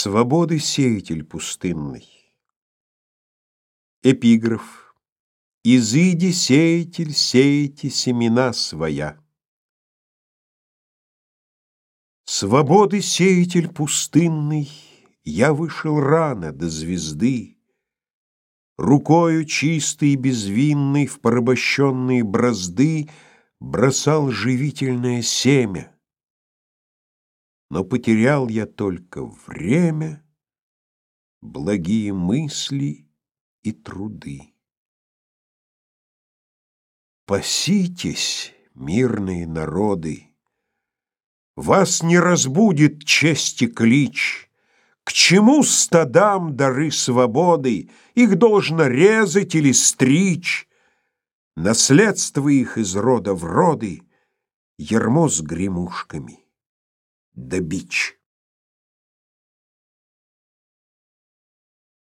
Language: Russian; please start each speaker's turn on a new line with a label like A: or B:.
A: Свободы сеятель пустынный. Эпиграф. Изыди, сеятель, сеяти семена своя. Свободы сеятель пустынный, Я вышел рано до звезды, Рукою чистой и безвинной В порабощенные бразды Бросал живительное семя но потерял я только время, благие мысли и труды. Паситесь, мирные народы, вас не разбудит чести клич. К чему стадам дары свободы? Их должно резать или стричь. Наследство их из рода в роды, Ермо с гремушками the beach.